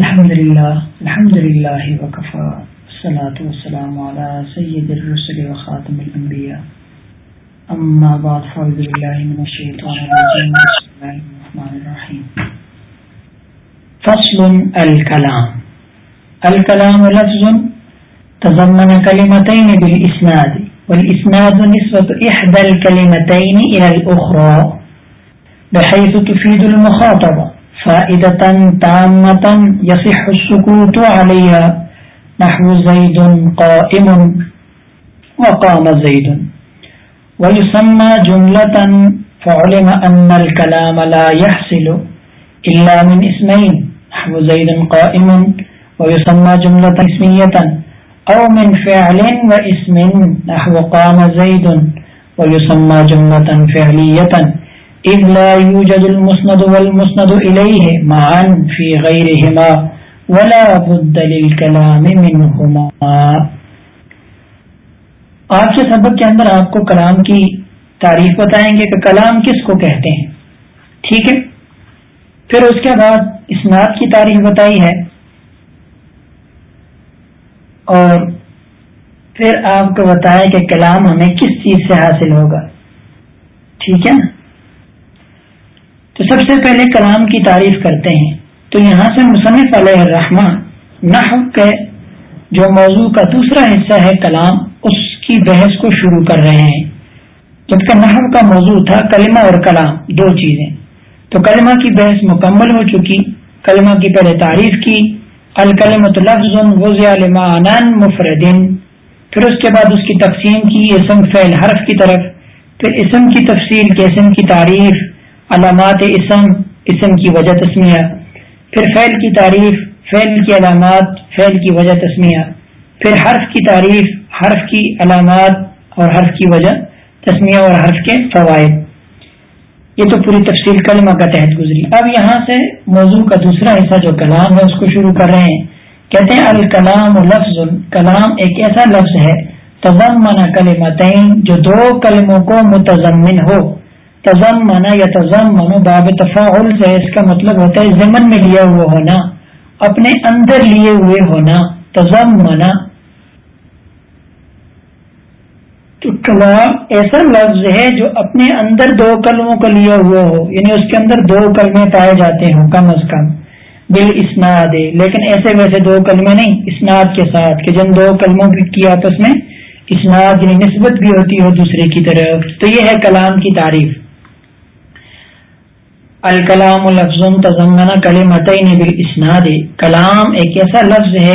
الحمد لله الحمد لله وكفى الصلاة والسلام على سيد الرسل وخاتم الأنبياء أما بعد فأعوذ بالله من الشيطان الرجيم بسم الله الرحمن الرحيم فصل الكلام الكلام لفظ تضمن كلمتين بالإسناد والإسناد نسبة إحدى الكلمتين إلى الأخرى بحيث تفيد المخاطبة فائدة تامة يصح السكوت عليها نحو زيد قائم. وقام زيد ويسمى جملة فعلم أن الكلام لا يحصل إلا من اسمين نحو زيد قائم. ويسمى جملة اسمية أو من فعل واسم نحو قام زيد ويسمى جملة فعلية إذ لا يوجد المسند والمسند إليه معا في غيرهما ولا بد للكلام منهما. آپ کے سبق کے اندر آپ کو کلام کی تعریف بتائیں گے کہ کلام کس کو کہتے ہیں؟ ٹھیک ہے؟ پھر اس کے بعد اسناد کی تعریف بتائی ہے اور پھر آپ کو بتایا کہ کلام ہمیں کس چیز سے حاصل ہوگا۔ ٹھیک ہے نا؟ تو سب سے پہلے کلام کی تعریف کرتے ہیں۔ تو یہاں سے مصنف علیہ الرحمان نحو کے جو موضوع کا دوسرا حصہ ہے کلام، اس کی بحث کو شروع کر رہے ہیں۔ جبکہ نحو کا موضوع تھا کلمہ اور کلام، دو چیزیں۔ تو کلمہ کی بحث مکمل ہو چکی، کلمہ کی پہلے تعریف کی الکلمت لفظ مفردن پھر اس کے بعد اس کی تقسیم کی، اسم، فعل، حرف کی طرف۔ پھر اسم کی تفصیل کے اسم کی تعریف۔ علامات اسم اسم کی وجہ تسمیہ، پھر فعل کی تعریف، فعل کی علامات، فعل کی وجہ تسمیہ، پھر حرف کی تعریف، حرف کی علامات اور حرف کی وجہ تسمیہ اور حرف کے فوائد۔ یہ تو پوری تفصیل کلمہ کا تحت گزری۔ اب یہاں سے موضوع کا دوسرا حصہ جو کلام ہے، اس کو شروع کر رہے ہیں۔ کہتے ہیں الکلام لفظ، کلام ایک ایسا لفظ ہے، تضمن کلمتین جو دو کلموں کو متضمن ہو۔ تضمن یا تضمن باب تفاعل سے اس کا مطلب ہوتا ہے ضمن میں لیا ہوا ہونا، اپنے اندر لیے ہوئے ہونا، تضمن۔ تو کلام ایسا لفظ ہے جو اپنے اندر دو کلموں کو لیا ہوا ہو یعنی اس کے اندر دو کلمے پائے جاتے ہوں کم از کم، بال اسناد۔ لیکن ایسے ویسے دو کلمے نہیں، اسناد کے ساتھ، کہ جن دو کلموں کی آپس میں اسناد یعنی نسبت بھی ہوتی ہو دوسرے کی طرف۔ تو یہ ہے کلام کی تعریف۔ الکلام لفظ تزمنا کلمتین بالاسناد. کلام ایک ایسا لفظ ہے،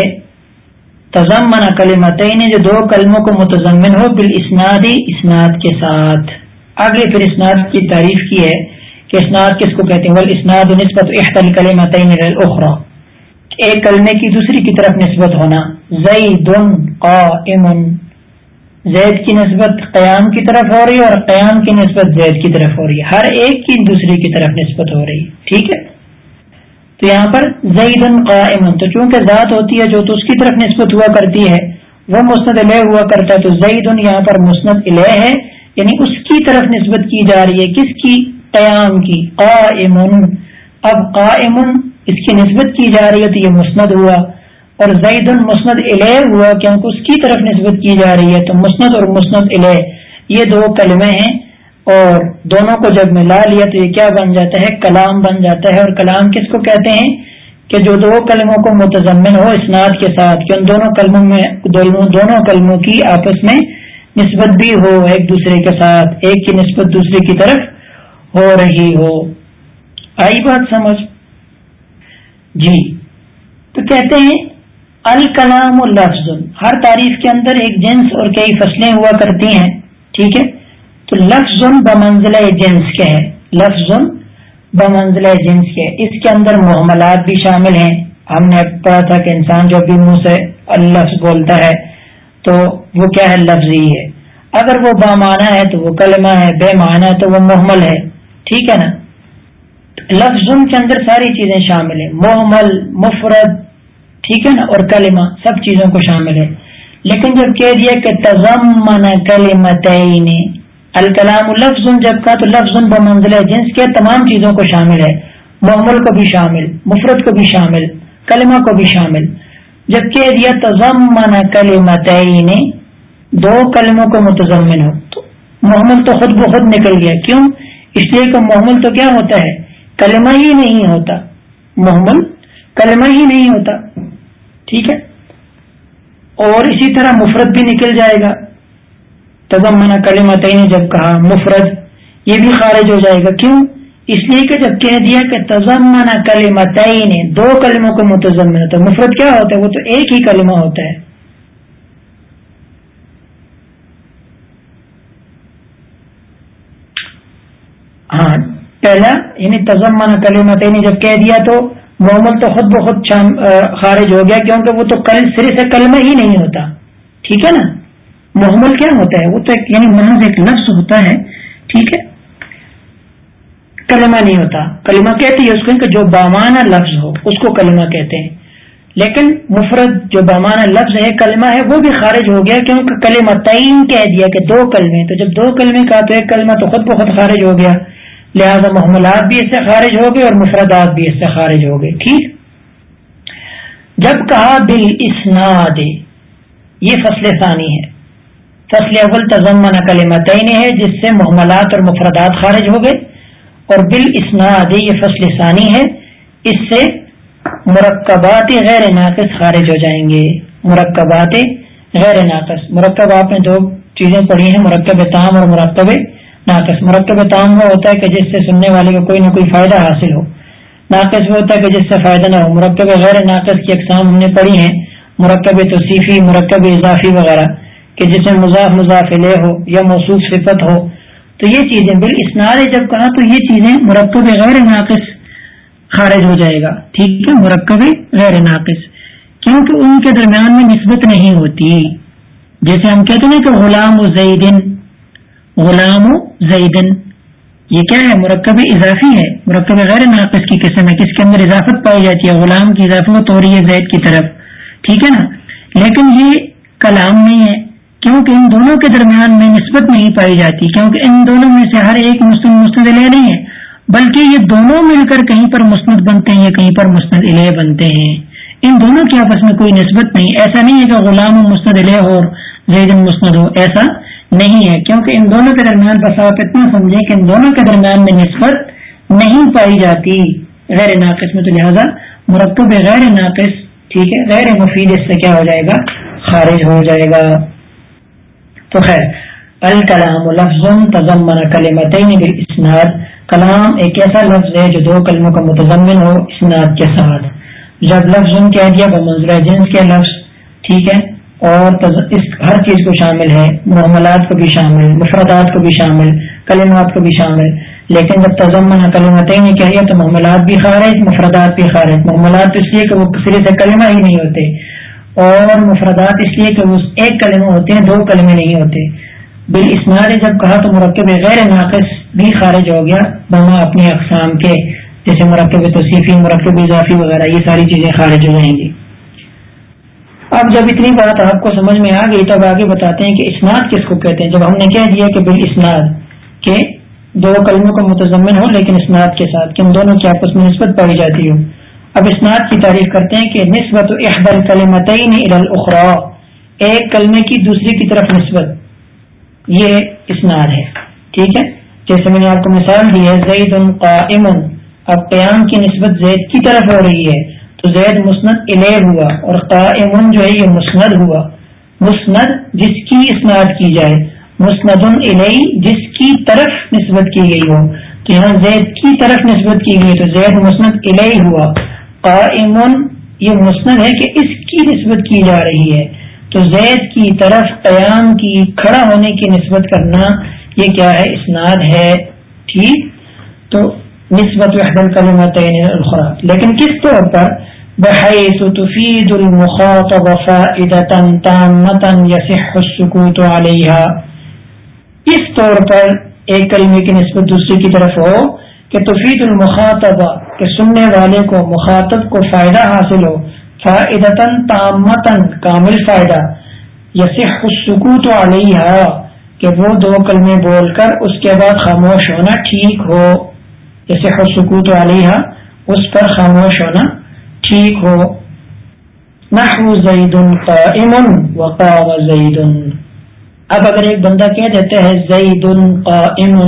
تضمن کلمتین جو دو کلموں کو متضمن ہو، بالاسناد، اسناد کے ساتھ. آگے پھر اسناد کی تعریف کی ہے کہ اسناد کس کو کہتے ہیں؟ اسناد نسبت احتل کلمتین اخرا ایک کلمے کی دوسری کی طرف نسبت ہونا، زید، قائم زید کی نسبت قیام کی طرف ہو رہی ہے اور قیام کی نسبت زید کی طرف ہو رہی ہے۔ ہر ایک کی دوسری کی طرف نسبت ہو رہی ہے۔ ٹھیک ہے؟ تو یہاں پر زید قائم تو چونکہ ذات ہوتی ہے جو تو اس کی طرف نسبت ہوا کرتی ہے، وہ مسند الہ ہوا کرتا ہے، تو زید یہاں پر مسند الہ ہے۔ یعنی اس کی طرف نسبت کی جا رہی ہے۔ کس کی؟ قیام کی۔ قائم اب قائم اس کی نسبت کی جا رہی ہے، تو یہ مسند ہوا۔ اور زید مسند الہ ہوا کیونکہ اس کی طرف نسبت کی جا رہی ہے تو مسند اور مسند الہ یہ دو کلمے ہیں اور دونوں کو جب ملا لیا تو یہ کیا بن جاتا ہے؟ کلام بن جاتا ہے اور کلام کس کو کہتے ہیں؟ کہ جو دو کلموں کو متضمن ہو اسناد کے ساتھ کہ ان دونوں کلموں میں دونوں کلموں کی آپس میں نسبت بھی ہو ایک دوسرے کے ساتھ، ایک کی نسبت دوسرے کی طرف ہو رہی ہو۔ آئی بات سمجھ؟ جی۔ تو کہتے ہیں الکلام لفظ ہر تعریف کے اندر ایک جنس اور کئی فصلیں ہوا کرتی ہیں، ٹھیک ہے؟ تو لفظ بمنزل جنس کے ہے لفظ بمنزل جنس کے۔ اس کے اندر محملات بھی شامل ہیں۔ ہم نے پڑھا تھا کہ انسان جو بھی منہ سے لفظ بولتا ہے، تو وہ کیا ہے؟ لفظ ہی ہے۔ اگر وہ بامانہ ہے تو وہ کلمہ ہے، بے معنی ہے تو وہ محمل ہے۔ ٹھیک ہے نا؟ لفظ کے اندر ساری چیزیں شامل ہیں۔ محمل، مفرد ٹھیک ہے نا؟ اور کلمہ، سب چیزوں کو شامل ہے۔ لیکن جب کہہ دیا کہ تزمن کلمتین، الکلام لفظ، جب کا تو لفظ بمنزل جنس کے تمام چیزوں کو شامل ہے۔ محمل کو بھی شامل مفرت کو بھی شامل، کلمہ کو بھی شامل۔ جب کہہ دیا تزمن کلمت دو کلموں کو متضمن ہو۔ تو محمل تو خود بخود نکل گیا۔ کیوں؟ اس لیے کہ محمل تو کیا ہوتا ہے؟ کلمہ ہی نہیں ہوتا۔ محمل کلمہ ہی نہیں ہوتا۔ ٹھیک ہے؟ اور اسی طرح مفرد بھی نکل جائے گا۔ تزمنا کلمت نے جب کہا مفرد، یہ بھی خارج ہو جائے گا۔ کیوں؟ اس لیے کہ جب کہہ دیا کہ تزمنا کلمت نے دو کلموں کو متضمن ہوتا ہے۔ مفرد کیا ہوتا ہے؟ وہ تو ایک ہی کلمہ ہوتا ہے۔ ہاں پہلا یعنی تزمنا کلمت نے جب کہہ دیا تو محمد تو خود بخود خارج ہو گیا کیونکہ وہ تو کل سرے سے کلمہ ہی نہیں ہوتا۔ ٹھیک ہے نا؟ محمل کیا ہوتا ہے؟ وہ تو ایک یعنی محض ایک لفظ ہوتا ہے۔ ٹھیک ہے؟ کلمہ نہیں ہوتا۔ کلمہ کہتی ہے اس کو کہ جو بامانہ لفظ ہو، اس کو کلمہ کہتے ہیں۔ لیکن مفرد جو بامانہ لفظ ہے، کلمہ ہے، وہ بھی خارج ہو گیا کیونکہ کلمہ تعین کہہ دیا کہ دو کلمے۔ تو جب دو کلمے کا تو ایک کلمہ تو خود بخود خارج ہو گیا۔ لہذا محملات بھی اس سے خارج ہو گئے اور مفردات بھی اس سے خارج ہو گئے، ٹھیک؟ جب کہا بل اسناد یہ فصل ثانی ہے۔ فصل اول تزمن کلمتین ہے جس سے محملات اور مفردات خارج ہو گئے، اور بال اسناد یہ فصل ثانی ہے، اس سے مرکبات غیر ناقص خارج ہو جائیں گے۔ مرکبات غیر ناقص، مرکب آپ نے دو چیزیں پڑھی ہیں، مرکب تام اور مرکب ناقص مرکب تام وہ ہوتا ہے کہ جس سے سننے والے کو کوئی نہ کوئی فائدہ حاصل ہو۔ ناقص وہ ہوتا ہے کہ جس سے فائدہ نہ ہو۔ مرکب غیر ناقص کی اقسام ہم نے پڑھی ہیں۔ مرکب توصیفی مرکب اضافی وغیرہ۔ کہ جس میں مضاف مضاف لے ہو یا موصوف صفت ہو۔ تو یہ چیزیں بال اسناد جب کہا تو یہ چیزیں مرکب غیر ناقص خارج ہو جائے گا۔ ٹھیک ہے مرکب غیر ناقص۔ کیونکہ ان کے درمیان میں نسبت نہیں ہوتی۔ جیسے ہم کہتے ہیں کہ غلام و زیدن غلام و زیدن یہ کیا ہے؟ مرکب اضافی ہے. مرکب غیر ناقص کی قسم ہے. کس کے اندر اضافت پائی جاتی ہے؟ غلام کی اضافت ہو رہی ہے زید کی طرف. ٹھیک ہے نا؟ لیکن یہ کلام نہیں ہے، کیونکہ ان دونوں کے درمیان میں نسبت نہیں پائی جاتی، کیونکہ ان دونوں میں سے ہر ایک مسند مستند علیہ نہیں ہے، بلکہ یہ دونوں مل کر کہیں پر مسند بنتے ہیں یا کہیں پر مستند علیہ بنتے ہیں۔ ان دونوں کی آپس میں کوئی نسبت نہیں، ایسا نہیں ہے کہ غلام و مستند علیہ ہو اور زید مسند ہو، ایسا نہیں ہے، کیونکہ ان دونوں کے درمیان بس آپ اتنا سمجھیں کہ ان دونوں کے درمیان میں نسبت نہیں پائی جاتی غیر ناقص میں، تو لہٰذا مرکب غیر ناقص، ٹھیک ہے، غیر مفید اس سے کیا ہو جائے گا؟ خارج ہو جائے گا۔ تو خیر، الکلام لفظ تزمن کلمتین بالاسناد۔ کلام ایک ایسا لفظ ہے جو دو کلموں کا متضمن ہو اسناد کے ساتھ۔ جب لفظ کہہ دیا بمنظر جنس کے لفظ، ٹھیک ہے۔ اور اس ہر چیز کو شامل ہے، معاملات کو بھی شامل، مفردات کو بھی شامل، کلمات کو بھی شامل، لیکن جب تزمن کلمتین کہہ تو معاملات بھی خارج، مفردات بھی خارج، معاملات اس لیے کہ وہ کسی سے کلمہ ہی نہیں ہوتے، اور مفردات اس لیے کہ وہ ایک کلمہ ہوتے ہیں، دو کلمے نہیں ہوتے۔ بال اسناد جب کہا تو مرکب غیر ناقص بھی خارج ہو گیا، بما اپنی اقسام کے، جیسے مرکب توصیفی، مرکب اضافی وغیرہ، یہ ساری چیزیں خارج ہو جائیں گی۔ اب جب اتنی بات آپ کو سمجھ میں آ گئی تب آگے بتاتے ہیں کہ اسناد کس کو کہتے ہیں؟ جب ہم نے کہہ دیا کہ بال اسناد کے دو کلموں کا متضمن ہو، لیکن اسناد کے ساتھ کہ ان دونوں کی آپس میں نسبت پائی جاتی ہو۔ اب اسناد کی تعریف کرتے ہیں کہ نسبت احدل کلمتین الاخرى، ایک کلمے کی دوسری کی طرف نسبت۔ یہ اسناد ہے۔ ٹھیک ہے؟ جیسے میں نے آپ کو مثال دی ہے، زید قائم۔ اب قیام کی نسبت زید کی طرف ہو رہی ہے۔ تو زید مسند الہ ہوا اور قائم جو ہے یہ مسند ہوا۔ مسند جس کی اسناد کی جائے۔ مسند الہ جس کی طرف نسبت کی گئی ہو۔ تو یہاں زید کی طرف نسبت کی گئی تو زید مسند الہ ہوا۔ قائم یہ مسند ہے کہ اس کی نسبت کی جا رہی ہے۔ تو زید کی طرف قیام کی کھڑا ہونے کی نسبت کرنا یہ کیا ہے؟ اسناد ہے۔ ٹھیک؟ تو نسبت الخرا۔ لیکن کس طور پر؟ بحیث تفید المخاطب يصح السكوت عليها. اس طور پر ایک کلمے کی نسبت دوسری کی طرف ہو کہ تفید المخاطبہ کہ سننے والے کو مخاطب کو فائدہ حاصل ہو فائدتاً تامتاً کامل فائدہ یسح السکوت علیہ کہ وہ دو کلمے بول کر اس کے بعد خاموش ہونا ٹھیک ہو یسح السکوت علیہ اس پر خاموش ہونا ٹھیک ہو۔ نحو زید قائم وقام زید۔ اب اگر ایک بندہ کہہ دیتا ہے زید قائم،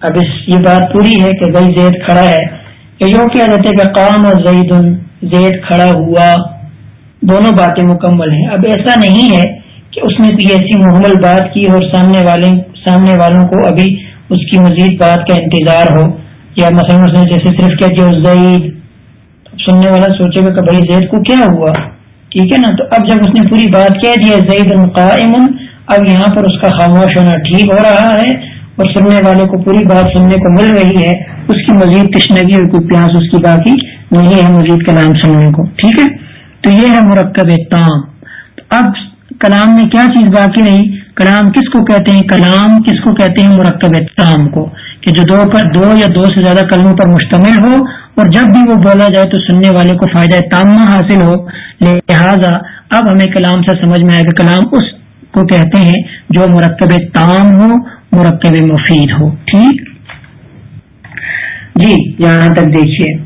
اب اس یہ بات پوری ہے کہ بھائی زید کھڑا ہے۔ کہ یوں کہہ دیتے کہ قام زید زید کھڑا ہوا۔ دونوں باتیں مکمل ہیں۔ اب ایسا نہیں ہے کہ اس نے کوئی ایسی محمل بات کی اور سامنے والے سامنے والوں کو ابھی اس کی مزید بات کا انتظار ہو۔ یا مثلاً اس نے جیسے صرف کیا جو زید سننے والا سوچے گا کہ بھائی زید کو کیا ہوا؟ ٹھیک ہے نا؟ تو اب جب اس نے پوری بات کہہ دیا زید قائم، اب یہاں پر اس کا خاموش ہونا ٹھیک ہو رہا ہے اور سننے والے کو پوری بات سننے کو مل رہی ہے، اس کی مزید تشنگی اور کوئی پیاس اس کی باقی نہیں ہے مزید کلام سننے کو۔ ٹھیک ہے؟ تو یہ ہے مرکب تام اب کلام میں کیا چیز باقی رہی؟ کلام کس کو کہتے ہیں؟ کلام کس کو کہتے ہیں؟ مرکب تام کو۔ کہ جو دو پر دو یا دو سے زیادہ کلموں پر مشتمل ہو اور جب بھی وہ بولا جائے تو سننے والے کو فائدہ تامہ حاصل ہو۔ لہذا اب ہمیں کلام سے سمجھ میں آئے گا کلام اس کو کہتے ہیں جو مرکب تام ہو، مرکب مفید ہو۔ ٹھیک؟ جی یہاں تک دیکھیے۔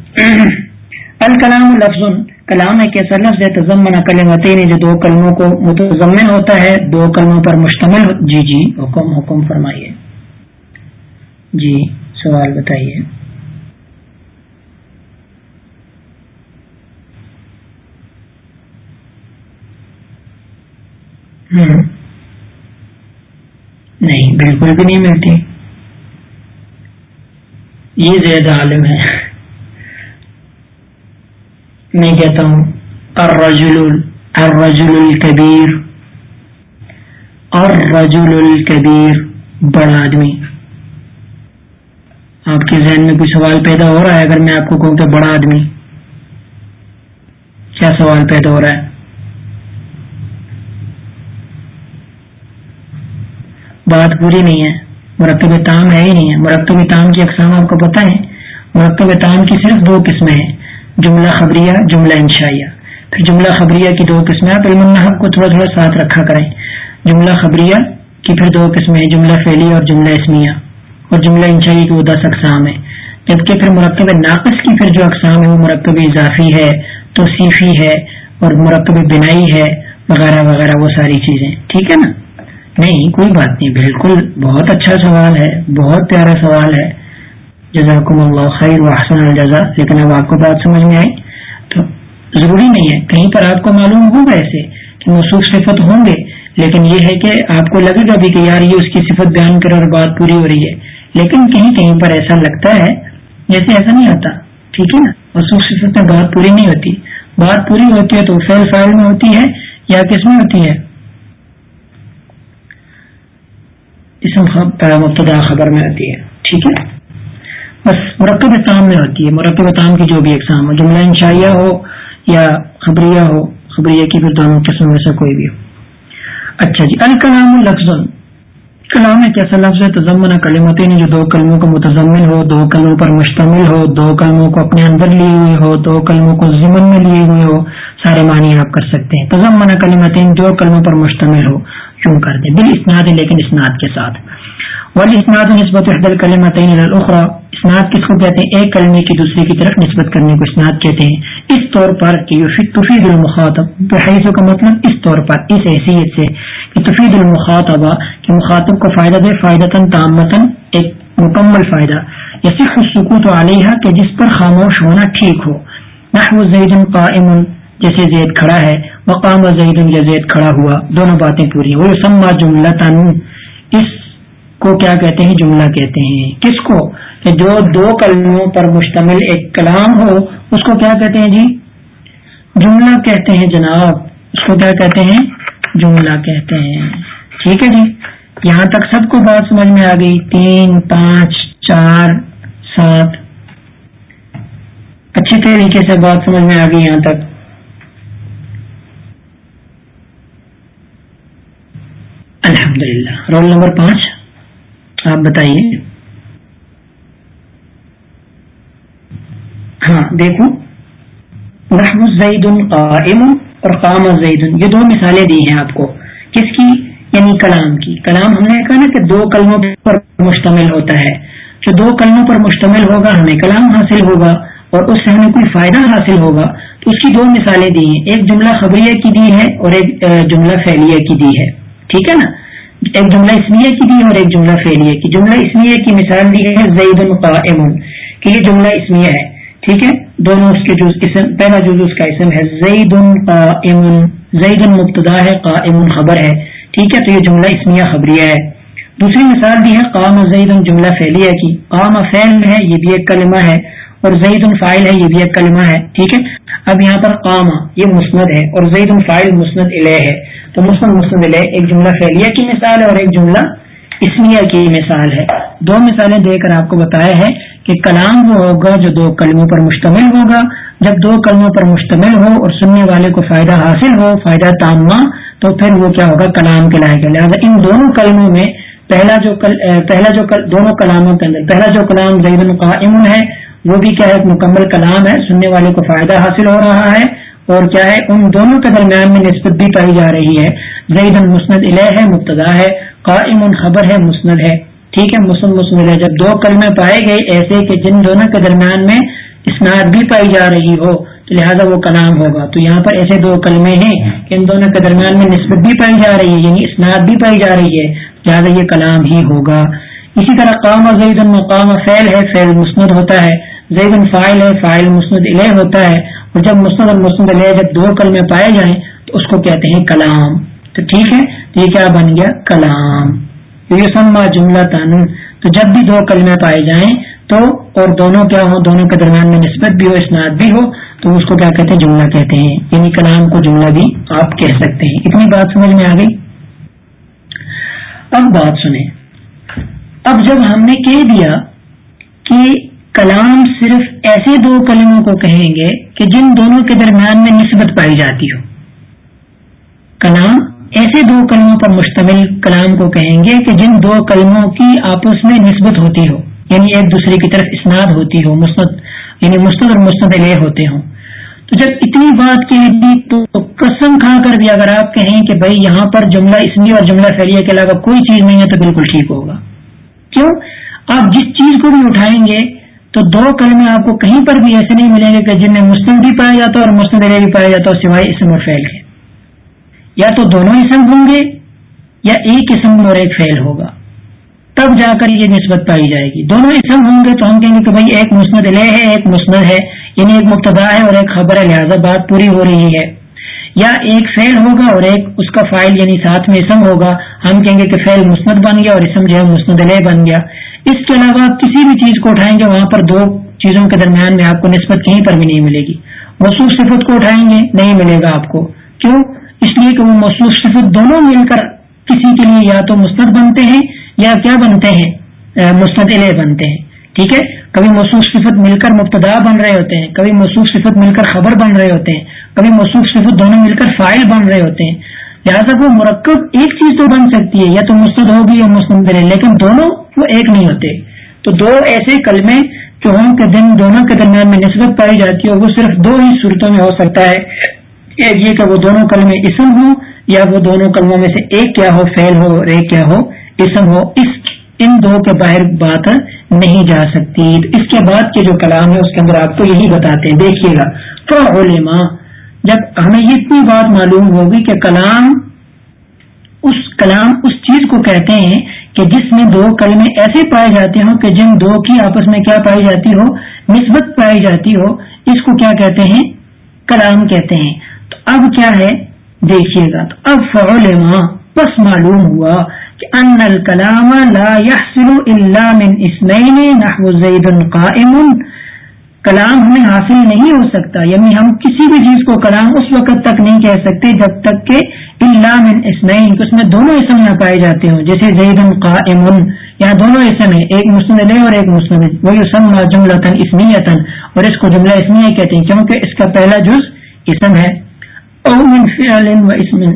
الکلام لفظ کلام ایک ایسا لفظ ہے تزمن کلمتین جو دو کلموں کو متضمن ہوتا ہے، دو کلموں پر مشتمل۔ جی جی حکم حکم فرمائیے۔ جی سوال بتائیے۔ نہیں، بالکل بھی نہیں ملتی۔ یہ زیادہ عالم ہے۔ میں کہتا ہوں، الرجل الرجل الکبیر الرجل الکبیر بڑا آدمی۔ آپ کے ذہن میں کوئی سوال پیدا ہو رہا ہے؟ اگر میں آپ کو کہوں کہ بڑا آدمی۔ کیا سوال پیدا ہو رہا ہے؟ بات پوری نہیں ہے۔ مرکب تام ہے ہی نہیں ہے۔ مرکب تام کی اقسام آپ کو پتا ہے مرکب تام کی صرف دو قسمیں ہیں۔ جملہ خبریہ، جملہ انشائیہ۔ پھر جملہ خبریہ کی دو قسمیں آپ علم الحق کو تھوڑا تھوڑا ساتھ رکھا کریں۔ جملہ خبریہ کی پھر دو قسمیں جملہ فعلی اور جملہ اسمیہ۔ اور جملہ انشائی کی وہ دس اقسام ہے جبکہ پھر مرکب ناقص کی پھر جو اقسام ہے وہ مرکب اضافی ہے، توصیفی ہے اور مرکب بنائی ہے، وغیرہ وغیرہ، وہ ساری چیزیں۔ ٹھیک ہے نا؟ نہیں، کوئی بات نہیں، بالکل بہت اچھا سوال ہے، بہت پیارا سوال ہے۔ جزاکم اللہ خیر و الجزا لیکن اب آپ کو بات سمجھ میں آئی۔ تو ضروری نہیں ہے، کہیں پر آپ کو معلوم ہوگا ایسے کہ موصوف صفت ہوں گے۔ لیکن یہ ہے کہ آپ کو لگے گا بھی کہ یار یہ اس کی صفت بیان کر اور بات پوری ہو رہی ہے۔ لیکن کہیں کہیں پر ایسا لگتا ہے جیسے ایسا نہیں ہوتا۔ ٹھیک ہے نا؟ موصوف صفت میں بات پوری نہیں ہوتی۔ بات پوری ہوتی ہے تو فیل فائل میں ہوتی ہے یا کس میں ہوتی ہے؟ اسم مبتدا خبر میں ہوتی ہے۔ ٹھیک ہے؟ بس مرکب تام میں ہوتی ہے۔ مرکب تام کی جو بھی اقسام ہو جملہ انشائیہ ہو یا خبریہ ہو، خبریہ کی پھر دونوں قسم میں سے کوئی بھی ہو۔ اچھا جی الکلام لفظ کلام ایک ایسا لفظ ہے تزمن کلمتیں جو دو کلموں کو متضمن ہو، دو کلموں پر مشتمل ہو، دو کلموں کو اپنے اندر لیے ہوئے ہو، دو کلموں کو ضمن میں لیے ہوئے ہو، سارے معنی آپ کر سکتے ہیں۔ تزمن کلمتیں دو کلموں پر مشتمل ہو۔ کیوں کر دیں؟ بال اسناد لیکن اسناد کے ساتھ۔ ولی اسناد نسبت حدل کلمتین الاخرى اسناد کس کو کہتے ہیں؟ ایک کلمے کی دوسرے کی طرف نسبت کرنے کو اسناد کہتے ہیں۔ اس طور پر کہ تفید المخاطب، بحیث کا مطلب اس طور پر، اس حیثیت سے کہ تفید المخاطبہ، کہ مخاطب کو فائدہ دے فائدہ تامتن ایک مکمل فائدہ۔ یا صرف السکوت علیہ کہ جس پر خاموش ہونا ٹھیک ہو۔ نحو زید قائم۔ جیسے زید کھڑا ہے، مقام زید یا زید کھڑا ہوا، دونوں باتیں پوری ہیں۔ وہ سما جملہ اس کو کیا کہتے ہیں؟ جملہ کہتے ہیں۔ کس کو؟ کہ جو دو کلموں پر مشتمل ایک کلام ہو، اس کو کیا کہتے ہیں جی؟ جملہ کہتے ہیں جناب۔ اس کو کیا کہتے ہیں؟ جملہ کہتے ہیں۔ ٹھیک ہے جی۔ یہاں تک سب کو بات سمجھ میں آ گئی۔ تین، پانچ، چار، سات۔ اچھی طریقے سے بات سمجھ میں آ گئی یہاں تک۔ الحمدللہ رول نمبر پانچ، آپ بتائیے۔ ہاں دیکھو۔ رحم زید قائم اور قام زید۔ یہ دو مثالیں دی ہیں آپ کو۔ کس کی؟ یعنی کلام کی۔ کلام ہم نے کہا نا کہ دو کلموں پر مشتمل ہوتا ہے۔ جو دو کلموں پر مشتمل ہوگا، ہمیں کلام حاصل ہوگا اور اس سے ہمیں کوئی فائدہ حاصل ہوگا۔ تو اس کی دو مثالیں دی ہیں۔ ایک جملہ خبریہ کی دی ہے اور ایک جملہ فیلیہ کی دی ہے۔ ٹھیک ہے نا؟ ایک جملہ اسمیہ کی دی اور ایک جملہ فیلیہ کی۔ جملہ اسمیہ کی مثال دی ہے زید القائم کہ یہ جملہ اسمیہ ہے۔ ٹھیک ہے؟ دونوں اس کے جز اسم پہلا جز اس کا اسم ہے زید قائم زید المبتدا ہے، قائم خبر ہے۔ ٹھیک ہے؟ تو یہ جملہ اسمیہ خبریہ ہے۔ دوسری مثال دی ہے، قام زید، جملہ فیلیہ کی۔ قام فیل ہے، یہ بھی ایک کلمہ ہے۔ اور زید الفائل ہے، یہ بھی ایک کلمہ ہے۔ ٹھیک ہے؟ اب یہاں پر قام، یہ مسند ہے۔ اور زید الفائل مسند علیہ ہے۔ تو مسند مسند علیہ ایک جملہ فیلیہ کی مثال ہے اور ایک جملہ اسمیہ کی مثال ہے۔ دو مثالیں دے کر آپ کو بتایا ہے کہ کلام وہ ہوگا جو دو کلموں پر مشتمل ہوگا۔ جب دو کلموں پر مشتمل ہو اور سننے والے کو فائدہ حاصل ہو، فائدہ تامہ، تو پھر وہ کیا ہوگا؟ کلام کے لائق لہٰذا ان دونوں کلموں میں پہلا جو کل پہلا جو کل، دونوں کلاموں کے اندر، پہلا جو کلام زید القائم ہے، وہ بھی کیا ہے؟ مکمل کلام ہے۔ سننے والے کو فائدہ حاصل ہو رہا ہے۔ اور کیا ہے، ان دونوں کے درمیان میں نسبت بھی پائی جا رہی ہے۔ زید المسند علیہ ہے، مبتدا ہے۔ قائم خبر ہے، مسند ہے۔ ٹھیک ہے مسلم مسند ہے۔ جب دو کلمے پائے گئے ایسے کہ جن دونوں کے درمیان میں اسناد بھی پائی جا رہی ہو، تو لہٰذا وہ کلام ہوگا۔ تو یہاں پر ایسے دو کلمے ہیں کہ ان دونوں کے درمیان میں نسبت بھی پائی جا رہی ہے یعنی اسناد بھی پائی جا رہی ہے۔ لہٰذا یہ کلام ہی ہوگا۔ اسی طرح قام زید المقام فیل ہے فیل مسند ہوتا ہے۔ زید فائل ہے فائل مسند علیہ ہوتا ہے۔ اور جب مسند اور مسند علیہ جب دو کلمے پائے جائیں تو اس کو کہتے ہیں کلام۔ تو ٹھیک ہے؟ تو یہ کیا بن گیا؟ کلام۔ یہ سما جملہ تن تو جب بھی دو کلمے پائے جائیں تو اور دونوں کیا ہو دونوں کے درمیان میں نسبت بھی ہو، اسناد بھی ہو، تو اس کو کیا کہتے ہیں؟ جملہ کہتے ہیں۔ یعنی کلام کو جملہ بھی آپ کہہ سکتے ہیں۔ اتنی بات سمجھ میں آ گئی؟ اب بات سنیں۔ اب جب ہم نے کہہ دیا کہ کلام صرف ایسے دو کلموں کو کہیں گے کہ جن دونوں کے درمیان میں نسبت پائی جاتی ہو۔ کلام ایسے دو کلموں پر مشتمل کلام کو کہیں گے کہ جن دو کلموں کی آپس میں نسبت ہوتی ہو یعنی ایک دوسرے کی طرف اسناد ہوتی ہو مستد یعنی مستد اور مستد لے ہوتے ہوں۔ تو جب اتنی بات کہہ دی تو قسم کھا کر بھی اگر آپ کہیں کہ بھائی یہاں پر جملہ اسمی اور جملہ فیریہ کے علاوہ کوئی چیز نہیں ہے تو بالکل ٹھیک ہوگا۔ کیوں؟ آپ جس چیز کو بھی اٹھائیں گے تو دو کلمے آپ کو کہیں پر بھی ایسے نہیں ملیں گے کہ جن میں مسلم بھی پایا جاتا ہے اور مسلم علیہ بھی پایا جاتا ہے، سوائے اسم اور فیل کے۔ یا تو دونوں اسم ہوں گے، یا ایک اسم اور ایک فیل ہوگا۔ تب جا کر یہ نسبت پائی جائے گی۔ دونوں اسم ہوں گے تو ہم کہیں گے کہ بھائی ایک مسند علیہ ہے، ایک مسند ہے یعنی ایک مبتدا ہے اور ایک خبر ہے، لہٰذا بات پوری ہو رہی ہے۔ یا ایک فیل ہوگا اور ایک اس کا فائل یعنی ساتھ میں اسم ہوگا۔ ہم کہیں گے کہ فیل مسند بن گیا اور اسم جو ہے مسند علیہ بن گیا۔ اس کے علاوہ کسی بھی چیز کو اٹھائیں گے، وہاں پر دو چیزوں کے درمیان میں آپ کو نسبت کہیں پر بھی نہیں ملے گی۔ مصوف صفت کو اٹھائیں گے، نہیں ملے گا آپ کو۔ کیوں؟ اس لیے کہ وہ مصوف صفت دونوں مل کر کسی کے لیے یا تو مستد بنتے ہیں یا کیا بنتے ہیں؟ مستدل بنتے ہیں۔ ٹھیک ہے؟ کبھی مصوف صفت مل کر مبتدا بن رہے ہوتے ہیں، کبھی مصوف صفت مل کر خبر بن رہے ہوتے ہیں، کبھی مصوف صفت دونوں مل کر فائل بن رہے ہوتے ہیں۔ لہٰذا وہ مرکب ایک چیز تو بن سکتی ہے، یا تو مستد ہوگی یا مستند لیکن دونوں وہ ایک نہیں ہوتے۔ تو دو ایسے کلمے جو ہوں کے دن، دونوں کے درمیان میں نسبت پائی جاتی ہے وہ صرف دو ہی صورتوں میں ہو سکتا ہے۔ ایک یہ کہ وہ دونوں کلمے اسم ہوں، یا وہ دونوں کلموں میں سے ایک کیا ہو فیل ہو اور ایک کیا ہو، اسم ہو، اس، ان دو کے باہر بات نہیں جا سکتی۔ اس کے بعد کے جو کلام ہے اس کے اندر آپ کو یہی بتاتے ہیں۔ دیکھیے گا تو علماء جب ہمیں یہ اتنی بات معلوم ہوگی کہ کلام، اس کلام، اس چیز کو کہتے ہیں کہ جس میں دو کلمے ایسے پائے جاتے ہوں کہ جن دو کی آپس میں کیا پائی جاتی ہو، نسبت پائی جاتی ہو، اس کو کیا کہتے ہیں؟ کلام کہتے ہیں۔ تو اب کیا ہے؟ دیکھیے گا۔ تو اب فعلما بس معلوم ہوا کہ ان الکلام لا يحصل الا من اسمین نحو زید قائم۔ کلام ہمیں حاصل نہیں ہو سکتا یعنی ہم کسی بھی چیز کو کلام اس وقت تک نہیں کہہ سکتے جب تک کہ علام اسمعین اس میں دونوں اسم یہاں پائے جاتے ہوں، جیسے زید قائم، یہاں دونوں اسم ہیں، ایک مسند اور ایک مسند وہی اسم جملہ تن اسمیتن اور اس کو جملہ اسمیہ کہتے ہیں، کیونکہ اس کا پہلا جز اسم ہے، او من فعل و اسم۔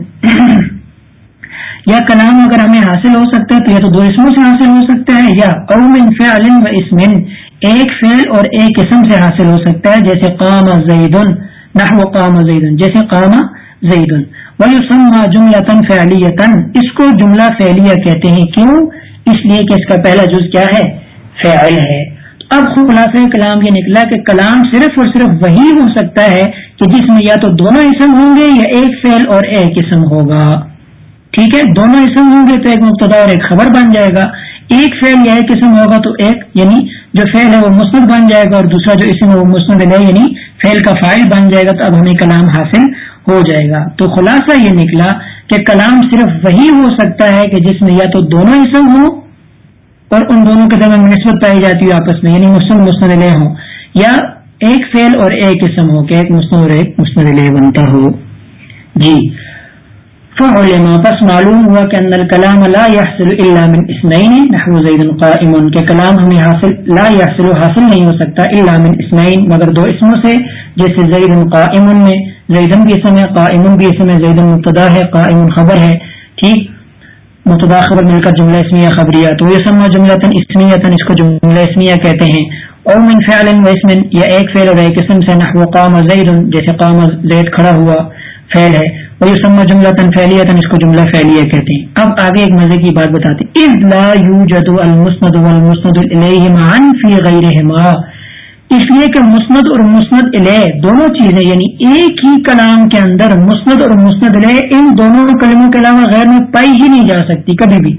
یا کلام اگر ہمیں حاصل ہو سکتا ہے تو یہ تو دو اسموں سے حاصل ہو سکتا ہے، یا او من فعل و اسم۔ ایک فعل اور ایک اسم سے حاصل ہو سکتا ہے، جیسے قام زید نحو قام زید جیسے قام زید ویسمى جملہ فعلیتن اس کو جملہ فعلیہ کہتے ہیں۔ کیوں؟ اس لیے کہ اس کا پہلا جز کیا ہے؟ فعل ہے۔ اب خلاصہ کلام یہ نکلا کہ کلام صرف اور صرف وہی ہو سکتا ہے کہ جس میں یا تو دونوں اسم ہوں گے یا ایک فیل اور ایک اسم ہوگا۔ ٹھیک ہے؟ دونوں اسم ہوں گے تو ایک مبتدا اور ایک خبر بن جائے گا۔ ایک فیل یا ایک اسم ہوگا تو ایک یعنی جو فیل ہے وہ مسند بن جائے گا اور دوسرا جو اسم ہے وہ مسند ہے یعنی فیل کا فائل بن جائے گا تو اب ہمیں کلام حاصل ہو جائے گا۔ تو خلاصہ یہ نکلا کہ کلام صرف وہی ہو سکتا ہے کہ جس میں یا تو دونوں اسم ہوں اور ان دونوں کے درمیان نسبت پائی جاتی ہے آپس میں یعنی مسلم مسند علیہ ہوں، یا ایک فیل اور ایک اسم ہو کہ ایک مسند اور ایک مسند علیہ بنتا ہو۔ جی۔ فعلما پس معلوم ہوا کہ ان الکلام لا يحصل الا من اسمین نحو زید قائم کہ کلام ہمیں حاصل لا يحصل حاصل نہیں ہو سکتا الا من اسمین مگر دو اسموں سے، جیسے زید قائم میں زیدن بھی اسم ہے قائم بھی اسم ہے زید مبتدا ہے، قائم خبر ہے، ٹھیک؟ مبتدا خبر مل کر جملہ اسمیہ خبریہ تو یہ سما جملہ تن اسمیہ تن اس کو جملہ اسمیہ کہتے ہیں۔ او من فعل و اسم یا ایک فعل اور ایک اسم سے، نحو قام زید، جیسے قام زید کھڑا ہوا۔ فعل ہے وہ یہ سما جملہ تن فیلیا تن، اس کو جملہ فیلیا کہتے ہیں۔ اب آگے ایک مزے کی بات بتاتے اذ لا یوجد المسند والمسند الیہما عن فی غیرہما۔ اس لیے کہ مسند اور مسند الیہ دونوں چیزیں یعنی ایک ہی کلام کے اندر مسند اور مسند الیہ، ان دونوں کلموں کے علاوہ غیر میں پائی ہی نہیں جا سکتی کبھی بھی۔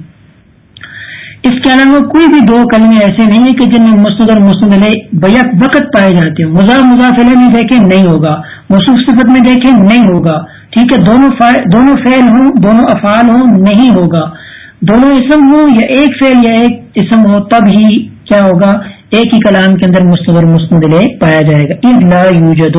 اس کے علاوہ کوئی بھی دو کلمے ایسے نہیں ہیں کہ جن میں مسند اور مسند علیہ بیک وقت پائے جاتے ہیں مزاح مضافلے میں دیکھیں نہیں ہوگا۔ مصوف صفت میں دیکھیں، نہیں ہوگا۔ ٹھیک ہے، دونوں دونوں فعل ہوں، دونوں افعال ہوں، نہیں ہوگا۔ دونوں اسم ہوں، یا ایک فعل یا ایک اسم ہو، تب ہی کیا ہوگا؟ ایک ہی کلام کے اندر مستور مستدل پایا جائے گا۔ لا یوجد،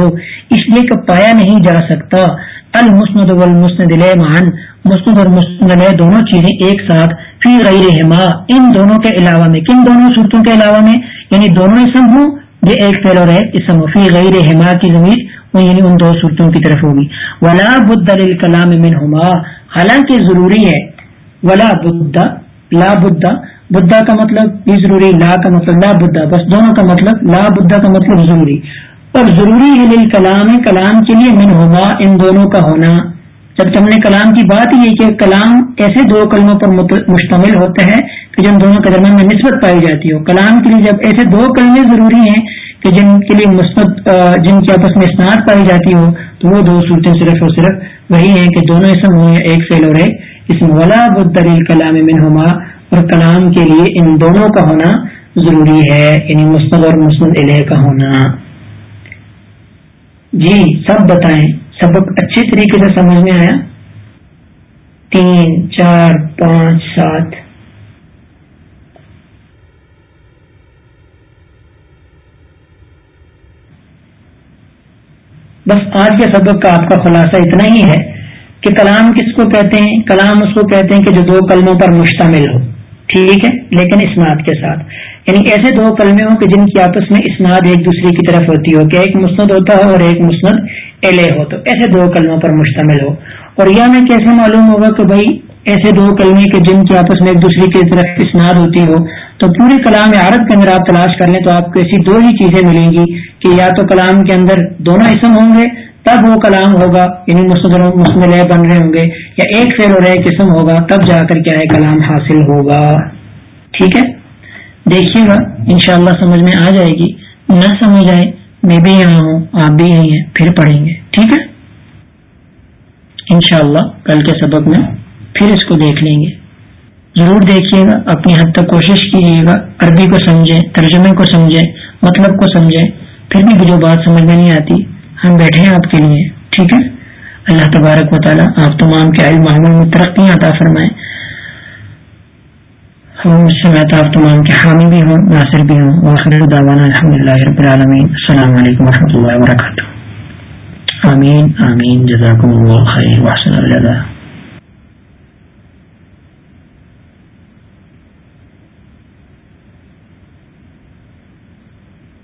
اس لیے کہ پایا نہیں جا سکتا۔ المسند والمسند مان مسند اور مسند دونوں چیزیں ایک ساتھ۔ فی غیر ان دونوں کے علاوہ میں، کن دونوں صورتوں کے علاوہ میں؟ یعنی دونوں اسم ہوں، یہ ایک فیل اور ایک اسم ہو۔ فی غیر کی زمین۔ یعنی ان دو صورتوں کی طرف ہوگی۔ ولا بد کلام من حالانکہ ضروری ہے۔ ولا بدا لا بدا بدھا کا مطلب بھی ضروری، لا کا مطلب لا بدھا بس دونوں کا مطلب لا بدھا کا مطلب ضروری۔ اور ضروری ہے لل کلام کلام کے لیے من ہما ان دونوں کا ہونا۔ جب تم نے کلام کی بات یہ کہ کلام ایسے دو کلموں پر مشتمل ہوتے ہیں کہ جن دونوں کے درمیان میں نسبت پائی جاتی ہو۔ کلام کے لیے جب ایسے دو کلمے ضروری ہیں کہ جن کے لیے مثبت جن کی آپس میں اسناد پائی جاتی ہو، تو وہ دو صورتیں صرف اور صرف وہی ہیں کہ دونوں اسم ہوئے ایک فیل اور ایک اسم. ولا بدل کلام من ہما اور کلام کے لیے ان دونوں کا ہونا ضروری ہے یعنی مثبت اور مثبت علیہ کا ہونا. جی سب بتائیں، سبق اچھی طریقے سے سمجھ میں آیا؟ تین، چار، پانچ، سات بس آج کے سبق کا آپ کا خلاصہ اتنا ہی ہے کہ کلام کس کو کہتے ہیں؟ کلام اس کو کہتے ہیں کہ جو دو کلموں پر مشتمل ہو۔ ٹھیک ہے، لیکن اسناد کے ساتھ۔ یعنی ایسے دو کلمے ہوں کہ جن کی آپس میں اسناد ایک دوسرے کی طرف ہوتی ہو، کہ ایک مسند ہوتا ہو اور ایک مسند ایلے ہو۔ تو ایسے دو کلموں پر مشتمل ہو۔ اور یا میں کیسے معلوم ہوگا کہ بھائی ایسے دو کلمے کے جن کی آپس میں ایک دوسرے کی طرف اسناد ہوتی ہو تو پورے کلام عارت کے اندر آپ تلاش کر لیں تو آپ کو ایسی دو ہی چیزیں ملیں گی کہ یا تو کلام کے اندر دونوں اسم ہوں گے، تب وہ کلام ہوگا یعنی مسمل بن رہے ہوں گے، یا ایک فیل اور ایک قسم ہوگا، تب جا کر کیا ہے، کلام حاصل ہوگا۔ ٹھیک ہے؟ دیکھیے گا، انشاءاللہ سمجھ میں آ جائے گی۔ نہ سمجھ آئے، میں بھی یہاں ہوں، آپ بھی یہیں ہیں، پھر پڑھیں گے۔ ٹھیک ہے؟ انشاءاللہ، کل کے سبق میں پھر اس کو دیکھ لیں گے۔ ضرور دیکھیے گا، اپنی حد تک کوشش کیجیے گا، عربی کو سمجھیں، ترجمے کو سمجھیں مطلب کو سمجھیں، پھر بھی جو بات سمجھ میں نہیں آتی، ہم بیٹھے ہیں آپ کے لیے، ٹھیک ہے؟ اللہ تبارک و تعالیٰ آپ تمام کے علم عمل میں ترقی عطا فرمائیں ہم مجھ سے آپ تمام کے حامی بھی ہوں، ناصر بھی ہوں واخر دعوانا الحمد للہ رب العالمین۔ السلام علیکم و رحمۃ اللہ وبرکاتہ۔ آمین آمین، جزاکم اللہ خیر، وحسن اللہ